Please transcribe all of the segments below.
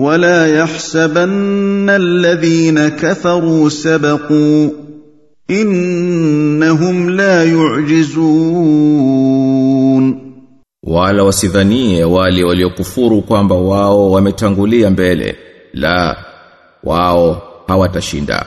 ولا يحسبن الذين كفروا سبقوا انهم لا يعجزون wala wasidhanie wale waliokufuru kwamba wao wametangulia mbele la wao hawatashinda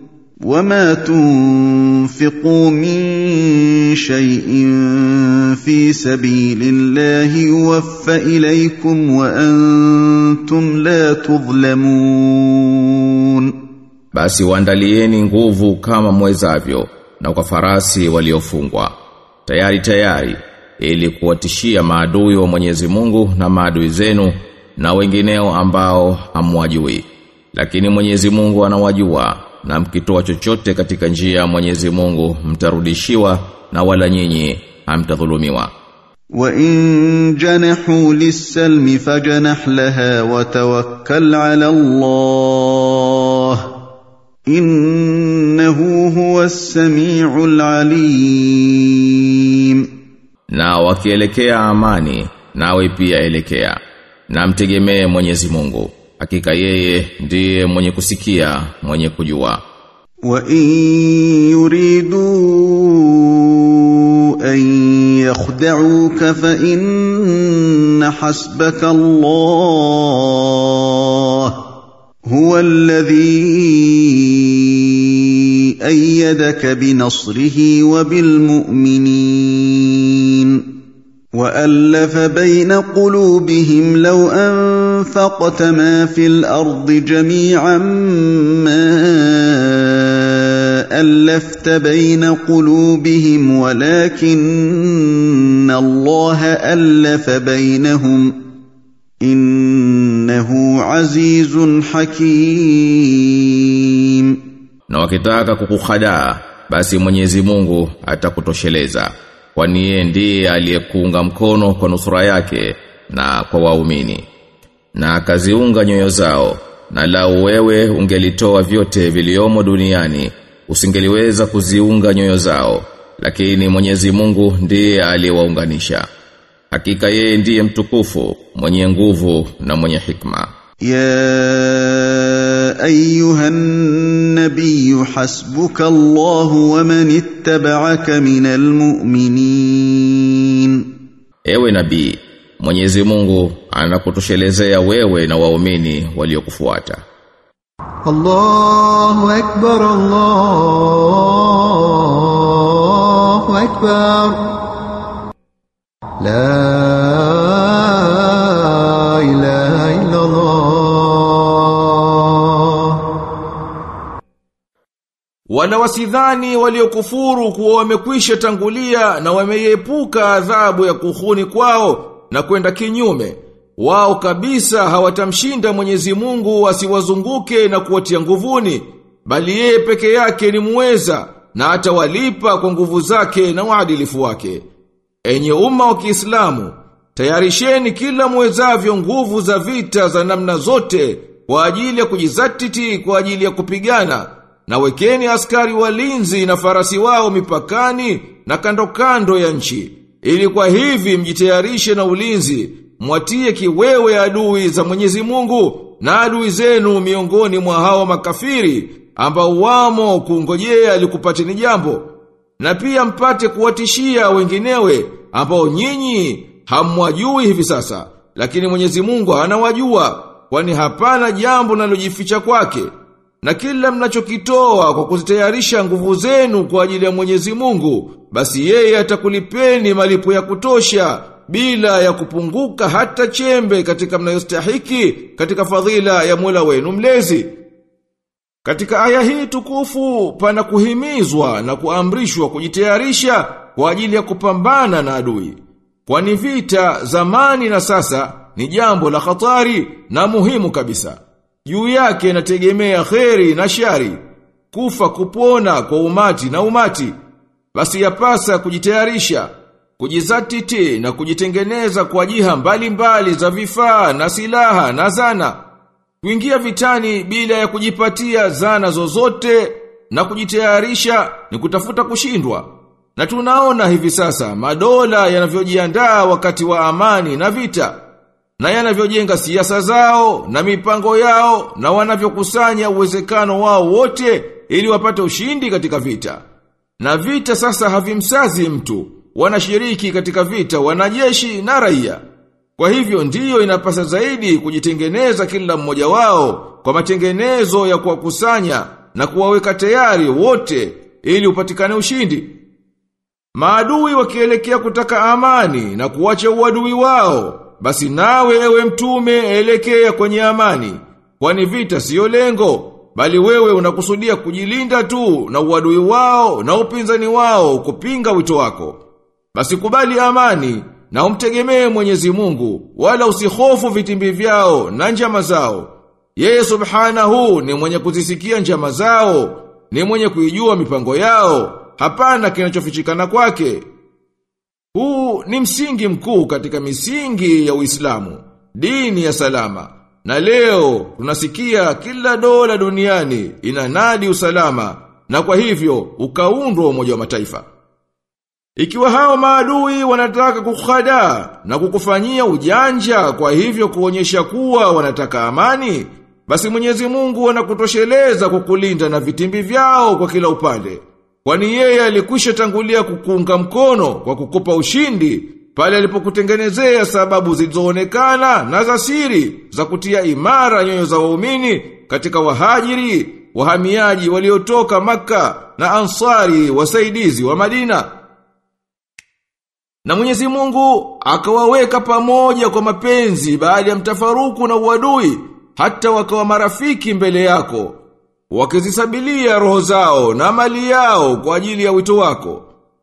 وما تنفقوا من شيء في سبيل الله يوفى اليكم وانتم لا تظلمون basi waandalieni nguvu kama mwezavyo na kwa farasi waliofungwa tayari tayari ili kuwatishia maadui wa Mwenyezi Mungu na maadui zenu na wengineo ambao hamwajui lakini Mwenyezi Mungu anawajua na mkitoa chochote katika njia ya Mwenyezi Mungu mtarudishiwa na wala nyinyi hamtadhulumiwa. Wa in janahu lis-salmi fajnah laha wa tawakkal 'ala Allah. Innahu huwas samiul alim. Na wakielekea amani nawe pia elekea na mtegemee Mwenyezi Mungu. hakika yeye ndiye mwenye kusikia mwenye kujua وان يريدوا ان يخدعوك فان حسبك الله هو الذي ايدك بنصره وبالمؤمنين والف بين قلوبهم لو انفقت ما في الارض جميعا ما الفت بين قلوبهم ولكن الله الف بينهم انه عزيز حكيم na wakitaka kukuhadaa basi Mwenyezi Mungu atakutosheleza kwani yeye ndiye aliyekuunga mkono kwa nusura yake na kwa waumini na akaziunga nyoyo zao na lau wewe ungelitoa vyote viliomo duniani usingeliweza kuziunga nyoyo zao lakini Mwenyezi Mungu ndiye aliyewaunganisha hakika yeye ndiye mtukufu mwenye nguvu na mwenye hikma. Ya ayuhan nabiy hasbuka Allah wa man ittaba'aka minal mu'minin. Ewe nabii Mwenyezi Mungu anakutoshelezea wewe na waumini waliokufuata. Allahu akbar Allahu akbar La ilaha illa Allah Wala wasidhani waliokufuru kuwa wamekwisha tangulia na wameepuka adhabu ya kuhuni kwao na kwenda kinyume. Wao kabisa hawatamshinda Mwenyezi Mungu asiwazunguke na kuwatia nguvuni, bali yeye peke yake ni muweza na atawalipa kwa nguvu zake na uadilifu wake. Enye umma wa Kiislamu, tayarisheni kila muwezavyo nguvu za vita za namna zote kwa ajili ya kujizatiti kwa ajili ya kupigana na wekeni askari walinzi na farasi wao mipakani na kando kando ya nchi ili kwa hivi mjitayarishe na ulinzi mwatie kiwewe adui za Mwenyezi Mungu na adui zenu miongoni mwa hao makafiri ambao wamo kungojea likupateni jambo na pia mpate kuwatishia wenginewe ambao nyinyi hamwajui hivi sasa. Lakini Mwenyezi Mungu anawajua kwani hapana jambo linalojificha kwake na kila mnachokitoa kwa kuzitayarisha nguvu zenu kwa ajili ya Mwenyezi Mungu basi yeye atakulipeni malipo ya kutosha bila ya kupunguka hata chembe katika mnayostahiki katika fadhila ya Mola wenu mlezi katika aya hii tukufu pana kuhimizwa na kuamrishwa kujitayarisha kwa ajili ya kupambana na adui. Kwani vita zamani na sasa ni jambo la hatari na muhimu kabisa. Juu yake nategemea kheri na shari. kufa kupona kwa umati na umati. Basi yapasa kujitayarisha, kujizatiti na kujitengeneza kwa jiha mbalimbali za vifaa na silaha na zana. Kuingia vitani bila ya kujipatia zana zozote na kujitayarisha ni kutafuta kushindwa. Na tunaona hivi sasa madola yanavyojiandaa wakati wa amani na vita na yanavyojenga siasa zao na mipango yao na wanavyokusanya uwezekano wao wote ili wapate ushindi katika vita. Na vita sasa havimsazi mtu, wanashiriki katika vita wanajeshi na raia. Kwa hivyo ndiyo inapasa zaidi kujitengeneza kila mmoja wao kwa matengenezo ya kuwakusanya na kuwaweka tayari wote ili upatikane ushindi. Maadui wakielekea kutaka amani na kuwacha uadui wao, basi nawe ewe mtume elekea kwenye amani, kwani vita siyo lengo, bali wewe unakusudia kujilinda tu na uadui wao na upinzani wao kupinga wito wako. Basi kubali amani na umtegemee Mwenyezi Mungu, wala usihofu vitimbi vyao na njama zao. Yeye subhanahu ni mwenye kuzisikia njama zao, ni mwenye kuijua mipango yao, hapana kinachofichikana kwake. Huu ni msingi mkuu katika misingi ya Uislamu, dini ya salama. Na leo tunasikia kila dola duniani inanadi usalama na kwa hivyo ukaundwa umoja wa mataifa. Ikiwa hao maadui wanataka kukhada na kukufanyia ujanja kwa hivyo kuonyesha kuwa wanataka amani, basi Mwenyezi Mungu anakutosheleza kukulinda na vitimbi vyao kwa kila upande. Kwani yeye alikwisha tangulia kukunga mkono kwa kukupa ushindi pale alipokutengenezea sababu zilizoonekana na za siri za kutia imara nyoyo za waumini katika wahajiri, wahamiaji waliotoka maka na ansari wasaidizi wa Madina. Na Mwenyezi Mungu akawaweka pamoja kwa mapenzi baada ya mtafaruku na uadui hata wakawa marafiki mbele yako wakizisabilia roho zao na mali yao kwa ajili ya wito wako.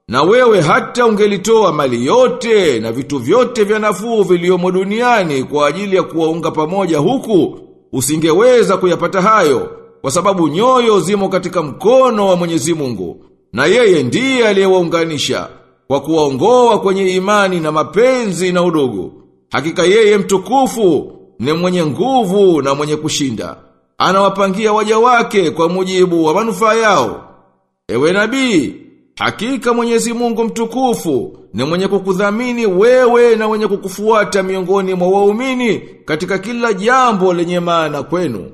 Na wewe hata ungelitoa mali yote na vitu vyote vya nafuu viliomo duniani kwa ajili ya kuwaunga pamoja huku, usingeweza kuyapata hayo, kwa sababu nyoyo zimo katika mkono wa Mwenyezi Mungu, na yeye ndiye aliyewaunganisha kwa kuwaongoa kwenye imani na mapenzi na udugu. Hakika yeye mtukufu ni mwenye nguvu na mwenye kushinda. Anawapangia waja wake kwa mujibu wa manufaa yao. Ewe nabii, hakika Mwenyezi Mungu mtukufu ni mwenye kukudhamini wewe na mwenye kukufuata miongoni mwa waumini katika kila jambo lenye maana kwenu.